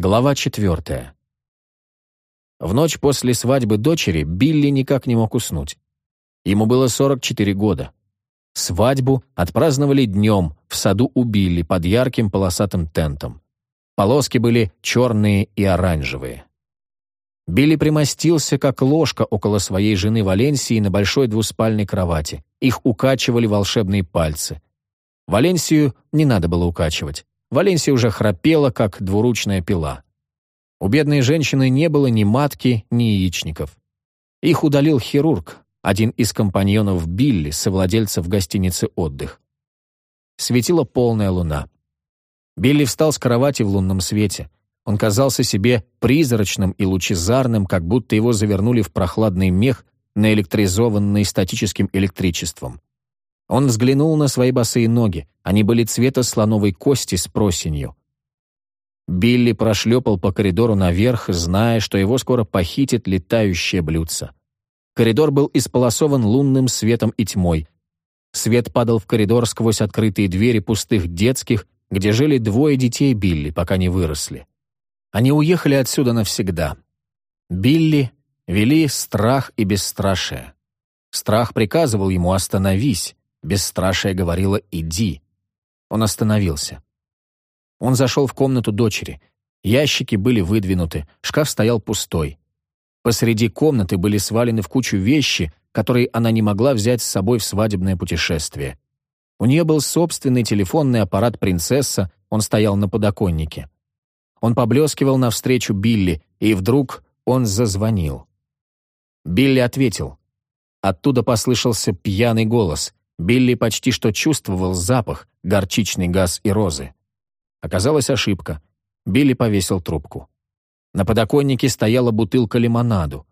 Глава четвертая. В ночь после свадьбы дочери Билли никак не мог уснуть. Ему было 44 года. Свадьбу отпраздновали днем в саду у Билли под ярким полосатым тентом. Полоски были черные и оранжевые. Билли примостился, как ложка, около своей жены Валенсии на большой двуспальной кровати. Их укачивали волшебные пальцы. Валенсию не надо было укачивать. Валенсия уже храпела, как двуручная пила. У бедной женщины не было ни матки, ни яичников. Их удалил хирург, один из компаньонов Билли, совладельцев гостиницы «Отдых». Светила полная луна. Билли встал с кровати в лунном свете. Он казался себе призрачным и лучезарным, как будто его завернули в прохладный мех, наэлектризованный статическим электричеством. Он взглянул на свои босые ноги. Они были цвета слоновой кости с просенью. Билли прошлепал по коридору наверх, зная, что его скоро похитит летающее блюдце. Коридор был исполосован лунным светом и тьмой. Свет падал в коридор сквозь открытые двери пустых детских, где жили двое детей Билли, пока не выросли. Они уехали отсюда навсегда. Билли вели страх и бесстрашие. Страх приказывал ему «остановись», Бесстрашие говорило «иди». Он остановился. Он зашел в комнату дочери. Ящики были выдвинуты, шкаф стоял пустой. Посреди комнаты были свалены в кучу вещи, которые она не могла взять с собой в свадебное путешествие. У нее был собственный телефонный аппарат «Принцесса», он стоял на подоконнике. Он поблескивал навстречу Билли, и вдруг он зазвонил. Билли ответил. Оттуда послышался пьяный голос. Билли почти что чувствовал запах, горчичный газ и розы. Оказалась ошибка. Билли повесил трубку. На подоконнике стояла бутылка лимонаду.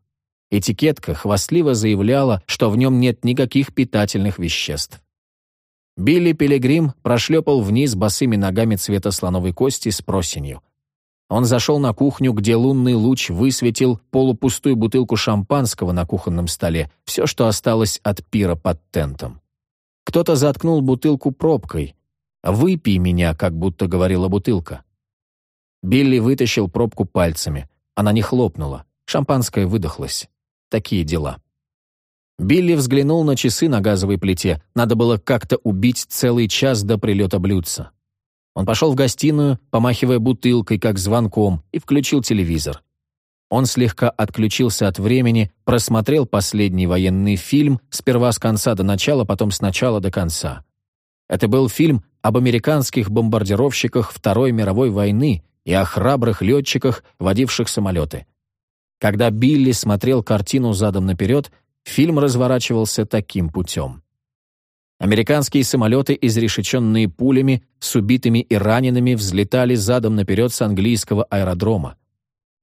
Этикетка хвастливо заявляла, что в нем нет никаких питательных веществ. Билли Пилигрим прошлепал вниз босыми ногами цвета слоновой кости с просенью. Он зашел на кухню, где лунный луч высветил полупустую бутылку шампанского на кухонном столе, все, что осталось от пира под тентом. Кто-то заткнул бутылку пробкой. «Выпей меня», как будто говорила бутылка. Билли вытащил пробку пальцами. Она не хлопнула. Шампанское выдохлось. Такие дела. Билли взглянул на часы на газовой плите. Надо было как-то убить целый час до прилета блюдца. Он пошел в гостиную, помахивая бутылкой, как звонком, и включил телевизор. Он слегка отключился от времени, просмотрел последний военный фильм, сперва с конца до начала, потом с начала до конца. Это был фильм об американских бомбардировщиках Второй мировой войны и о храбрых летчиках, водивших самолеты. Когда Билли смотрел картину задом наперед, фильм разворачивался таким путем. Американские самолеты, изрешеченные пулями, с убитыми и ранеными, взлетали задом наперед с английского аэродрома.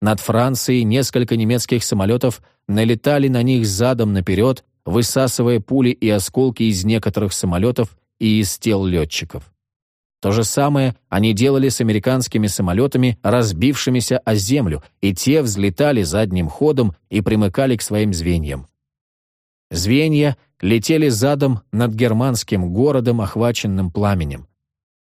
Над Францией несколько немецких самолетов налетали на них задом наперед, высасывая пули и осколки из некоторых самолетов и из тел летчиков. То же самое они делали с американскими самолетами, разбившимися о землю, и те взлетали задним ходом и примыкали к своим звеньям. Звенья летели задом над германским городом, охваченным пламенем.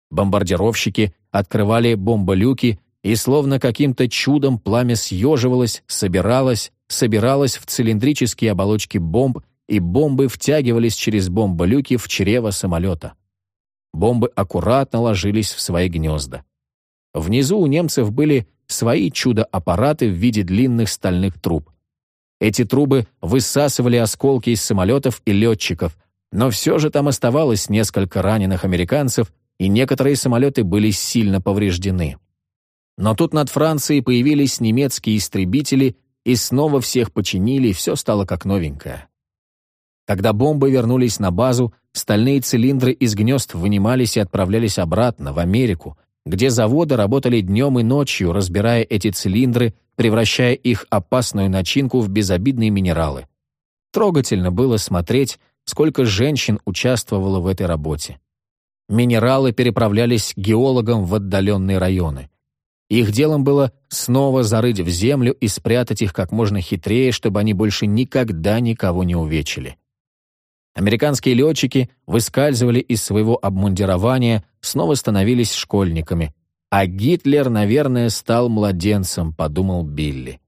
Бомбардировщики открывали бомболюки и словно каким-то чудом пламя съеживалось, собиралось, собиралось в цилиндрические оболочки бомб, и бомбы втягивались через бомболюки в чрево самолета. Бомбы аккуратно ложились в свои гнезда. Внизу у немцев были свои чудо-аппараты в виде длинных стальных труб. Эти трубы высасывали осколки из самолетов и летчиков, но все же там оставалось несколько раненых американцев, и некоторые самолеты были сильно повреждены. Но тут над Францией появились немецкие истребители и снова всех починили, все стало как новенькое. Когда бомбы вернулись на базу, стальные цилиндры из гнезд вынимались и отправлялись обратно, в Америку, где заводы работали днем и ночью, разбирая эти цилиндры, превращая их опасную начинку в безобидные минералы. Трогательно было смотреть, сколько женщин участвовало в этой работе. Минералы переправлялись геологам в отдаленные районы. Их делом было снова зарыть в землю и спрятать их как можно хитрее, чтобы они больше никогда никого не увечили. Американские летчики выскальзывали из своего обмундирования, снова становились школьниками. А Гитлер, наверное, стал младенцем, подумал Билли.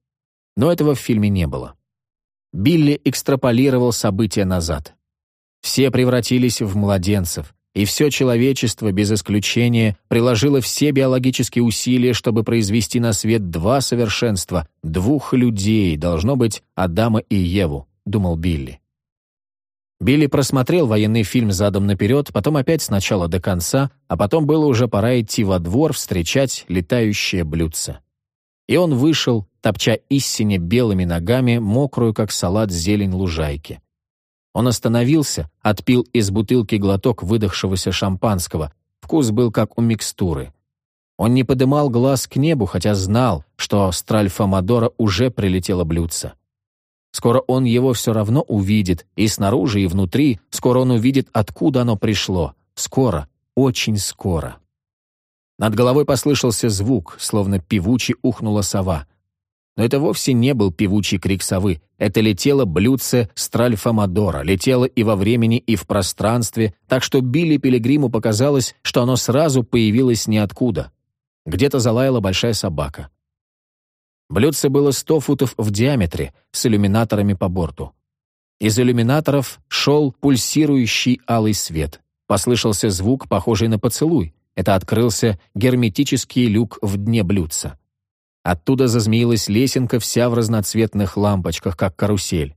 Но этого в фильме не было. Билли экстраполировал события назад. Все превратились в младенцев, и все человечество, без исключения, приложило все биологические усилия, чтобы произвести на свет два совершенства, двух людей, должно быть, Адама и Еву, думал Билли. Билли просмотрел военный фильм задом наперед, потом опять сначала до конца, а потом было уже пора идти во двор встречать летающее блюдце. И он вышел, топча истине белыми ногами, мокрую, как салат, зелень лужайки. Он остановился, отпил из бутылки глоток выдохшегося шампанского. Вкус был как у микстуры. Он не подымал глаз к небу, хотя знал, что с Тральфа-Мадора уже прилетело блюдце. Скоро он его все равно увидит, и снаружи, и внутри, скоро он увидит, откуда оно пришло. Скоро, очень скоро. Над головой послышался звук, словно певучий ухнула сова. Но это вовсе не был певучий крик совы. Это летело блюдце Стральфамадора, летело и во времени, и в пространстве, так что Билли Пилигриму показалось, что оно сразу появилось ниоткуда. Где-то залаяла большая собака. Блюдце было 100 футов в диаметре, с иллюминаторами по борту. Из иллюминаторов шел пульсирующий алый свет. Послышался звук, похожий на поцелуй. Это открылся герметический люк в дне блюдца. Оттуда зазмеилась лесенка вся в разноцветных лампочках, как карусель.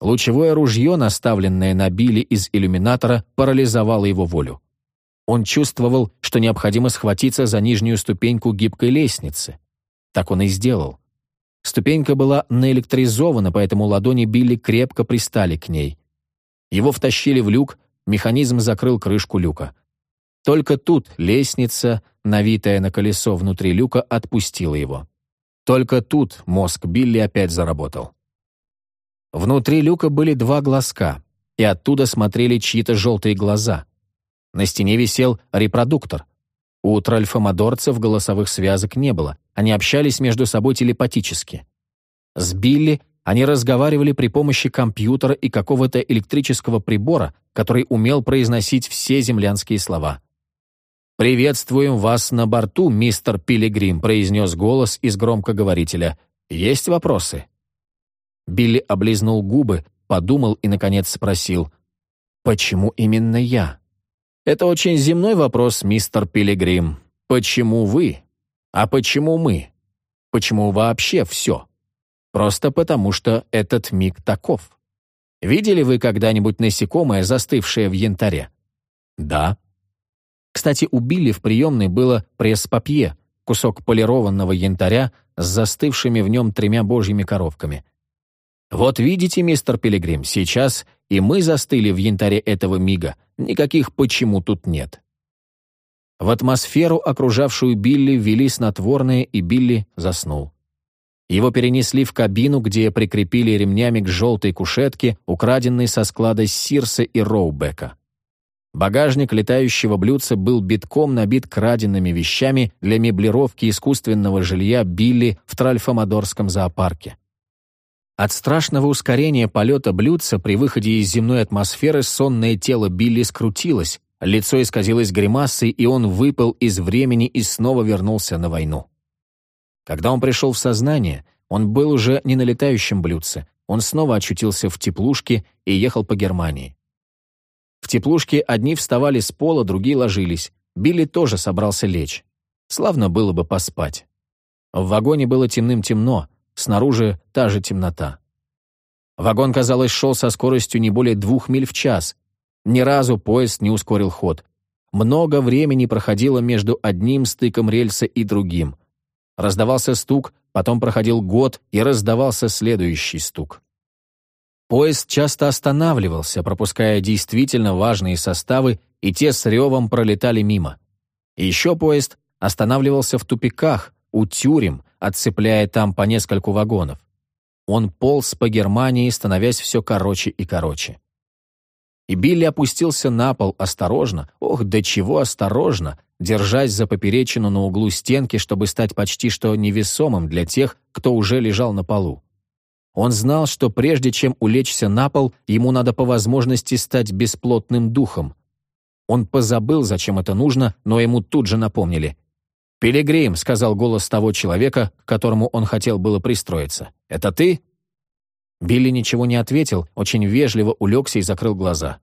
Лучевое ружье, наставленное на Билли из иллюминатора, парализовало его волю. Он чувствовал, что необходимо схватиться за нижнюю ступеньку гибкой лестницы. Так он и сделал. Ступенька была наэлектризована, поэтому ладони Билли крепко пристали к ней. Его втащили в люк, механизм закрыл крышку люка. Только тут лестница, навитая на колесо внутри люка, отпустила его. Только тут мозг Билли опять заработал. Внутри люка были два глазка, и оттуда смотрели чьи-то желтые глаза. На стене висел репродуктор. У тральфомодорцев голосовых связок не было, они общались между собой телепатически. С Билли они разговаривали при помощи компьютера и какого-то электрического прибора, который умел произносить все землянские слова. «Приветствуем вас на борту, мистер Пилигрим», произнес голос из громкоговорителя. «Есть вопросы?» Билли облизнул губы, подумал и, наконец, спросил. «Почему именно я?» «Это очень земной вопрос, мистер Пилигрим. Почему вы? А почему мы? Почему вообще все? Просто потому, что этот миг таков. Видели вы когда-нибудь насекомое, застывшее в янтаре? Да. Кстати, у Билли в приемной было пресс-папье, кусок полированного янтаря с застывшими в нем тремя божьими коровками. Вот видите, мистер Пилигрим, сейчас и мы застыли в янтаре этого мига. Никаких «почему» тут нет. В атмосферу, окружавшую Билли, ввели снотворное, и Билли заснул. Его перенесли в кабину, где прикрепили ремнями к желтой кушетке, украденной со склада Сирса и Роубека. Багажник летающего блюдца был битком набит краденными вещами для меблировки искусственного жилья Билли в Тральфомодорском зоопарке. От страшного ускорения полета блюдца при выходе из земной атмосферы сонное тело Билли скрутилось, Лицо исказилось гримасой, и он выпал из времени и снова вернулся на войну. Когда он пришел в сознание, он был уже не на летающем блюдце, он снова очутился в теплушке и ехал по Германии. В теплушке одни вставали с пола, другие ложились. Билли тоже собрался лечь. Славно было бы поспать. В вагоне было темным-темно, снаружи та же темнота. Вагон, казалось, шел со скоростью не более двух миль в час, ни разу поезд не ускорил ход. Много времени проходило между одним стыком рельса и другим. Раздавался стук, потом проходил год, и раздавался следующий стук. Поезд часто останавливался, пропуская действительно важные составы, и те с ревом пролетали мимо. Еще поезд останавливался в тупиках, у тюрем, отцепляя там по нескольку вагонов. Он полз по Германии, становясь все короче и короче. И Билли опустился на пол осторожно, ох, до чего осторожно, держась за поперечину на углу стенки, чтобы стать почти что невесомым для тех, кто уже лежал на полу. Он знал, что прежде чем улечься на пол, ему надо по возможности стать бесплотным духом. Он позабыл, зачем это нужно, но ему тут же напомнили. «Пилигрим», — сказал голос того человека, к которому он хотел было пристроиться. «Это ты?» Билли ничего не ответил, очень вежливо улегся и закрыл глаза.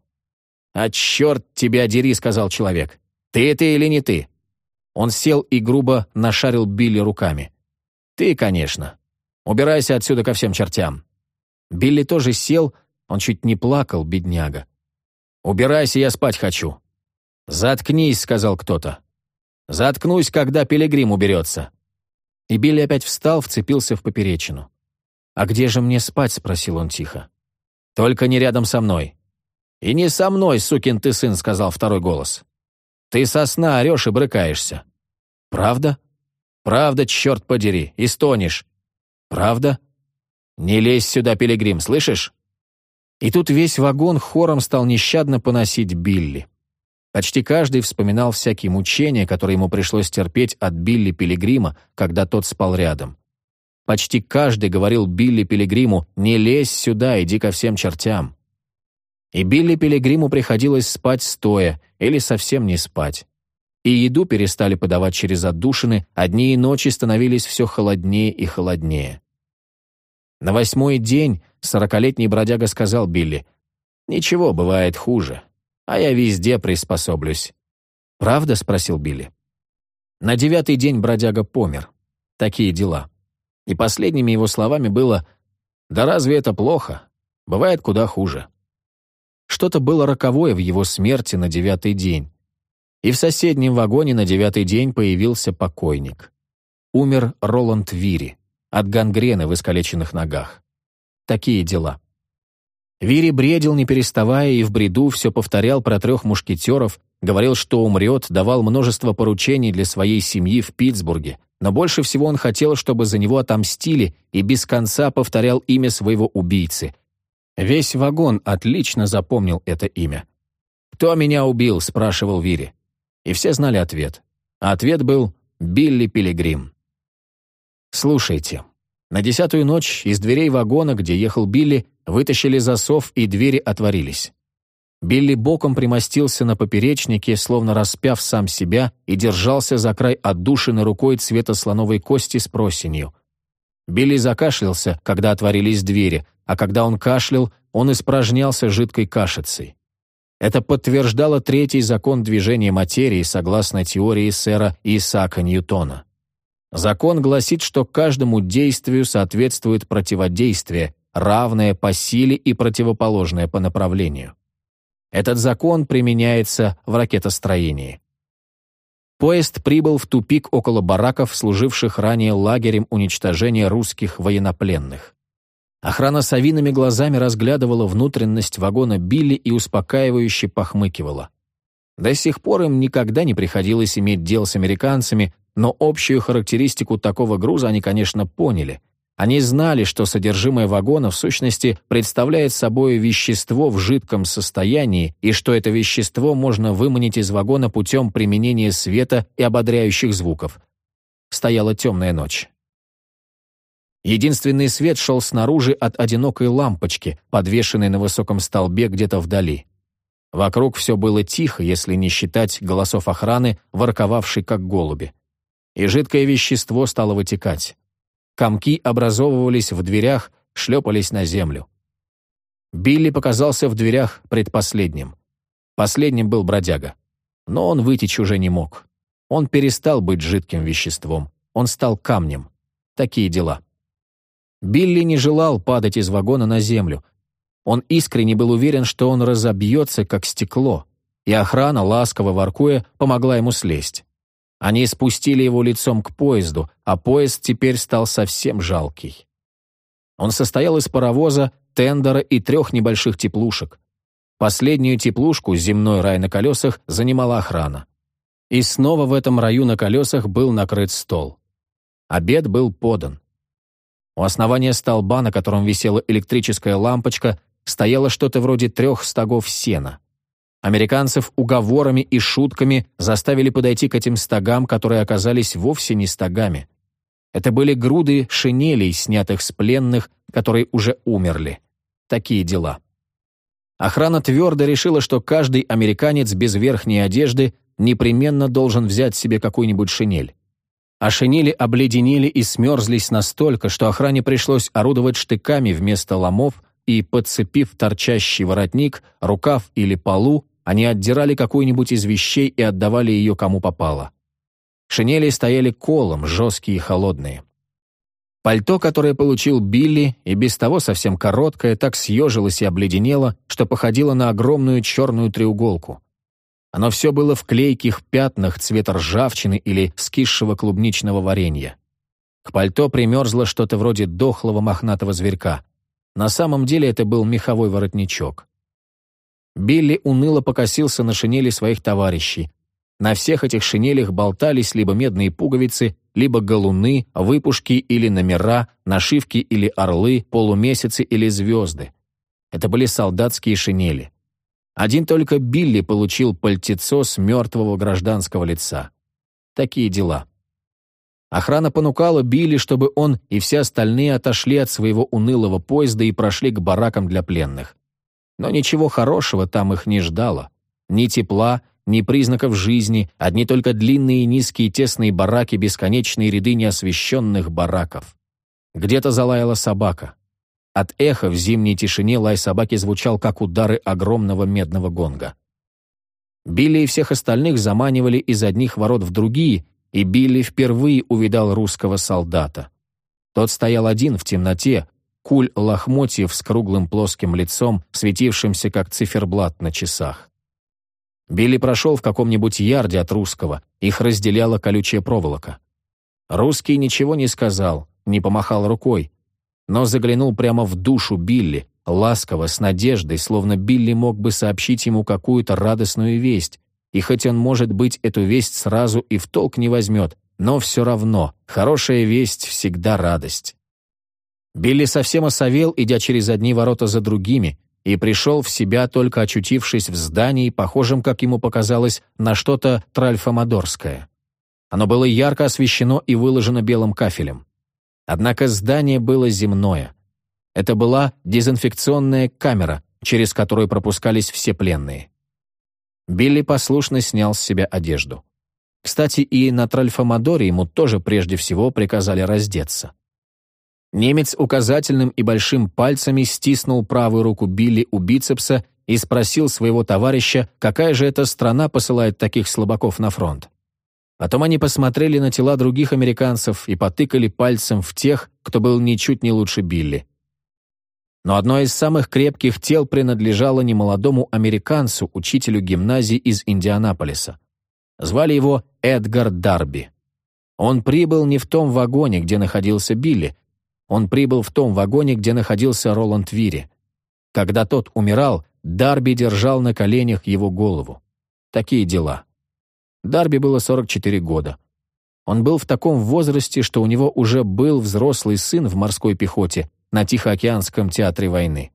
«А черт тебя дери», — сказал человек. «Ты это или не ты?» Он сел и грубо нашарил Билли руками. «Ты, конечно. Убирайся отсюда ко всем чертям». Билли тоже сел, он чуть не плакал, бедняга. «Убирайся, я спать хочу». «Заткнись», — сказал кто-то. «Заткнусь, когда пилигрим уберется». И Билли опять встал, вцепился в поперечину. «А где же мне спать?» — спросил он тихо. «Только не рядом со мной». «И не со мной, сукин ты сын», — сказал второй голос. «Ты со сна орешь и брыкаешься». «Правда?» «Правда, черт подери, и стонешь». «Правда?» «Не лезь сюда, пилигрим, слышишь?» И тут весь вагон хором стал нещадно поносить Билли. Почти каждый вспоминал всякие мучения, которые ему пришлось терпеть от Билли Пилигрима, когда тот спал рядом. Почти каждый говорил Билли Пилигриму «Не лезь сюда, иди ко всем чертям». И Билли Пилигриму приходилось спать стоя или совсем не спать. И еду перестали подавать через отдушины, одни и ночи становились все холоднее и холоднее. На восьмой день сорокалетний бродяга сказал Билли, «Ничего, бывает хуже, а я везде приспособлюсь». «Правда?» — спросил Билли. На девятый день бродяга помер. Такие дела. И последними его словами было «Да разве это плохо? Бывает куда хуже». Что-то было роковое в его смерти на девятый день. И в соседнем вагоне на девятый день появился покойник. Умер Роланд Вири от гангрены в искалеченных ногах. Такие дела. Вири бредил, не переставая, и в бреду все повторял про трех мушкетеров, говорил, что умрет, давал множество поручений для своей семьи в Питтсбурге, но больше всего он хотел, чтобы за него отомстили, и без конца повторял имя своего убийцы. Весь вагон отлично запомнил это имя. «Кто меня убил?» — спрашивал Вири. И все знали ответ. А ответ был «Билли Пилигрим». Слушайте. На десятую ночь из дверей вагона, где ехал Билли, вытащили засов, и двери отворились. Билли боком примостился на поперечнике, словно распяв сам себя, и держался за край отдушины рукой цвета слоновой кости с просенью. Билли закашлялся, когда отворились двери, а когда он кашлял, он испражнялся жидкой кашицей. Это подтверждало третий закон движения материи согласно теории сэра Исаака Ньютона. Закон гласит, что каждому действию соответствует противодействие, равное по силе и противоположное по направлению. Этот закон применяется в ракетостроении. Поезд прибыл в тупик около бараков, служивших ранее лагерем уничтожения русских военнопленных. Охрана совиными глазами разглядывала внутренность вагона Билли и успокаивающе похмыкивала. До сих пор им никогда не приходилось иметь дел с американцами, но общую характеристику такого груза они, конечно, поняли — они знали, что содержимое вагона в сущности представляет собой вещество в жидком состоянии и что это вещество можно выманить из вагона путем применения света и ободряющих звуков. Стояла темная ночь. Единственный свет шел снаружи от одинокой лампочки, подвешенной на высоком столбе где-то вдали. Вокруг все было тихо, если не считать голосов охраны, ворковавшей как голуби. И жидкое вещество стало вытекать. Комки образовывались в дверях, шлепались на землю. Билли показался в дверях предпоследним. Последним был бродяга. Но он вытечь уже не мог. Он перестал быть жидким веществом. Он стал камнем. Такие дела. Билли не желал падать из вагона на землю. Он искренне был уверен, что он разобьется, как стекло, и охрана, ласково воркуя, помогла ему слезть. Они спустили его лицом к поезду, а поезд теперь стал совсем жалкий. Он состоял из паровоза, тендера и трех небольших теплушек. Последнюю теплушку, земной рай на колесах, занимала охрана. И снова в этом раю на колесах был накрыт стол. Обед был подан. У основания столба, на котором висела электрическая лампочка, стояло что-то вроде трех стогов сена. Американцев уговорами и шутками заставили подойти к этим стогам, которые оказались вовсе не стогами. Это были груды шинелей, снятых с пленных, которые уже умерли. Такие дела. Охрана твердо решила, что каждый американец без верхней одежды непременно должен взять себе какую-нибудь шинель. а шинели обледенели и смерзлись настолько, что охране пришлось орудовать штыками вместо ломов, и, подцепив торчащий воротник, рукав или полу, они отдирали какую-нибудь из вещей и отдавали ее кому попало. Шинели стояли колом, жесткие и холодные. Пальто, которое получил Билли, и без того совсем короткое, так съежилось и обледенело, что походило на огромную черную треуголку. Оно все было в клейких пятнах цвета ржавчины или скисшего клубничного варенья. К пальто примерзло что-то вроде дохлого мохнатого зверька. На самом деле это был меховой воротничок. Билли уныло покосился на шинели своих товарищей. На всех этих шинелях болтались либо медные пуговицы, либо галуны, выпушки или номера, нашивки или орлы, полумесяцы или звезды. Это были солдатские шинели. Один только Билли получил пальтецо с мертвого гражданского лица. Такие дела. Охрана понукала Билли, чтобы он и все остальные отошли от своего унылого поезда и прошли к баракам для пленных. Но ничего хорошего там их не ждало. Ни тепла, ни признаков жизни, одни только длинные низкие тесные бараки, бесконечные ряды неосвещенных бараков. Где-то залаяла собака. От эха в зимней тишине лай собаки звучал, как удары огромного медного гонга. Билли и всех остальных заманивали из одних ворот в другие, и Билли впервые увидал русского солдата. Тот стоял один в темноте, куль лохмотьев с круглым плоским лицом, светившимся как циферблат на часах. Билли прошел в каком-нибудь ярде от русского, их разделяла колючая проволока. Русский ничего не сказал, не помахал рукой, но заглянул прямо в душу Билли, ласково, с надеждой, словно Билли мог бы сообщить ему какую-то радостную весть, и хоть он, может быть, эту весть сразу и в толк не возьмет, но все равно, хорошая весть всегда радость. Билли совсем осовел, идя через одни ворота за другими, и пришел в себя, только очутившись в здании, похожем, как ему показалось, на что-то тральфомодорское. Оно было ярко освещено и выложено белым кафелем. Однако здание было земное. Это была дезинфекционная камера, через которую пропускались все пленные. Билли послушно снял с себя одежду. Кстати, и на Тральфомодоре ему тоже прежде всего приказали раздеться. Немец указательным и большим пальцами стиснул правую руку Билли у бицепса и спросил своего товарища, какая же эта страна посылает таких слабаков на фронт. Потом они посмотрели на тела других американцев и потыкали пальцем в тех, кто был ничуть не лучше Билли. Но одно из самых крепких тел принадлежало немолодому американцу, учителю гимназии из Индианаполиса. Звали его Эдгар Дарби. Он прибыл не в том вагоне, где находился Билли, он прибыл в том вагоне, где находился Роланд Вири. Когда тот умирал, Дарби держал на коленях его голову. Такие дела. Дарби было 44 года. Он был в таком возрасте, что у него уже был взрослый сын в морской пехоте на Тихоокеанском театре войны.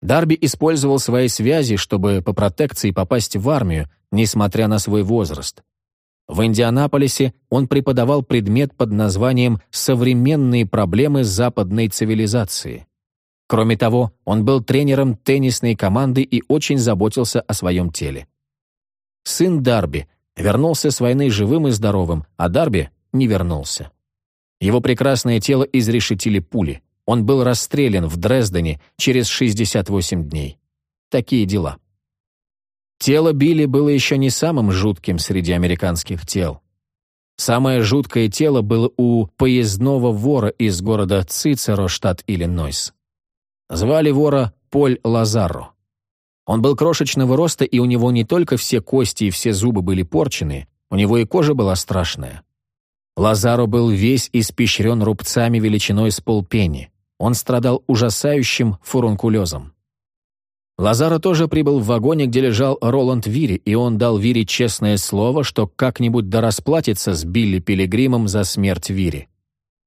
Дарби использовал свои связи, чтобы по протекции попасть в армию, несмотря на свой возраст. В Индианаполисе он преподавал предмет под названием «Современные проблемы западной цивилизации». Кроме того, он был тренером теннисной команды и очень заботился о своем теле. Сын Дарби, Вернулся с войны живым и здоровым, а Дарби не вернулся. Его прекрасное тело изрешетили пули. Он был расстрелян в Дрездене через 68 дней. Такие дела. Тело Билли было еще не самым жутким среди американских тел. Самое жуткое тело было у поездного вора из города Цицеро, штат Иллинойс. Звали вора Поль Лазаро. Он был крошечного роста, и у него не только все кости и все зубы были порчены, у него и кожа была страшная. Лазаро был весь испещрен рубцами величиной с полпени. Он страдал ужасающим фурункулезом. Лазаро тоже прибыл в вагоне, где лежал Роланд Вири, и он дал Вири честное слово, что как-нибудь да расплатится с Билли Пилигримом за смерть Вири.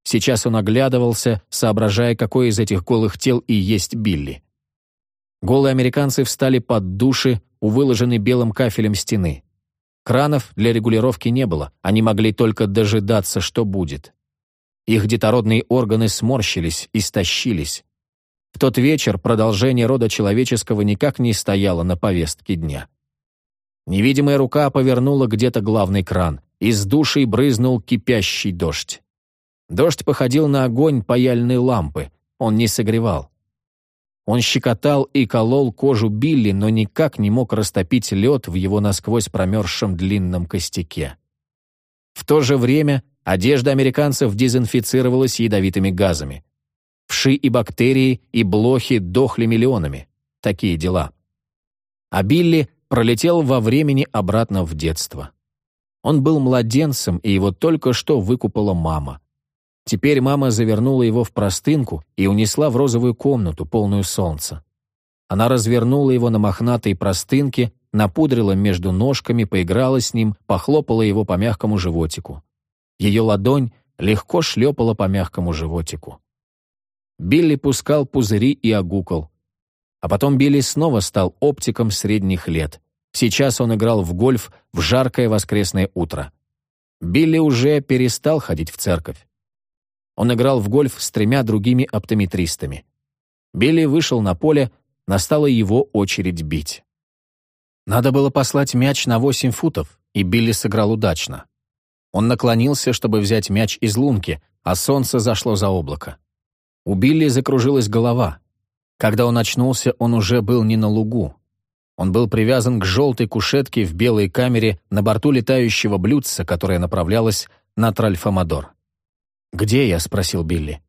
Сейчас он оглядывался, соображая, какой из этих голых тел и есть Билли. Голые американцы встали под души у выложенной белым кафелем стены. Кранов для регулировки не было, они могли только дожидаться, что будет. Их детородные органы сморщились, истощились. В тот вечер продолжение рода человеческого никак не стояло на повестке дня. Невидимая рука повернула где-то главный кран. Из души брызнул кипящий дождь. Дождь походил на огонь паяльной лампы. Он не согревал. Он щекотал и колол кожу Билли, но никак не мог растопить лед в его насквозь промерзшем длинном костяке. В то же время одежда американцев дезинфицировалась ядовитыми газами. Вши и бактерии, и блохи дохли миллионами. Такие дела. А Билли пролетел во времени обратно в детство. Он был младенцем, и его только что выкупала мама. Теперь мама завернула его в простынку и унесла в розовую комнату, полную солнца. Она развернула его на мохнатой простынке, напудрила между ножками, поиграла с ним, похлопала его по мягкому животику. Ее ладонь легко шлепала по мягкому животику. Билли пускал пузыри и огукал. А потом Билли снова стал оптиком средних лет. Сейчас он играл в гольф в жаркое воскресное утро. Билли уже перестал ходить в церковь. Он играл в гольф с тремя другими оптометристами. Билли вышел на поле, настала его очередь бить. Надо было послать мяч на 8 футов, и Билли сыграл удачно. Он наклонился, чтобы взять мяч из лунки, а солнце зашло за облако. У Билли закружилась голова. Когда он очнулся, он уже был не на лугу. Он был привязан к желтой кушетке в белой камере на борту летающего блюдца, которое направлялось на Тральфамадор. «Где я?» — спросил Билли.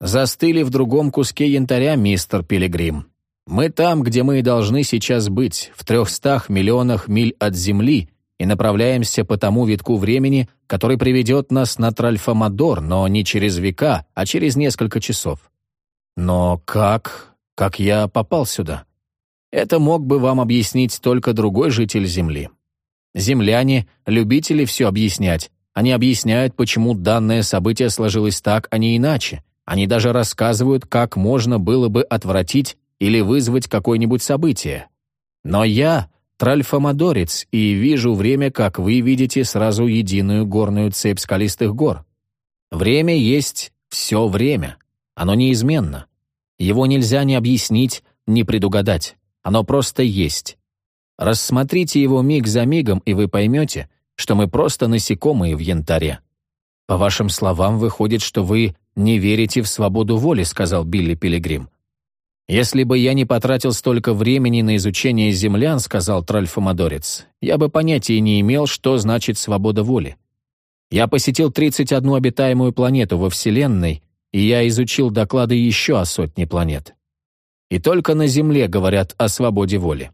«Застыли в другом куске янтаря, мистер Пилигрим. Мы там, где мы и должны сейчас быть, в трехстах миллионах миль от Земли, и направляемся по тому витку времени, который приведет нас на Тральфамадор, но не через века, а через несколько часов. Но как... как я попал сюда? Это мог бы вам объяснить только другой житель Земли. Земляне — любители все объяснять. Они объясняют, почему данное событие сложилось так, а не иначе. Они даже рассказывают, как можно было бы отвратить или вызвать какое-нибудь событие. Но я тральфомодорец и вижу время, как вы видите сразу единую горную цепь скалистых гор. Время есть все время. Оно неизменно. Его нельзя ни объяснить, ни предугадать. Оно просто есть. Рассмотрите его миг за мигом, и вы поймете, что мы просто насекомые в янтаре. По вашим словам, выходит, что вы не верите в свободу воли, сказал Билли Пилигрим. «Если бы я не потратил столько времени на изучение землян, — сказал Тральфомодорец, — я бы понятия не имел, что значит свобода воли. Я посетил 31 обитаемую планету во Вселенной, и я изучил доклады еще о сотне планет. И только на Земле говорят о свободе воли.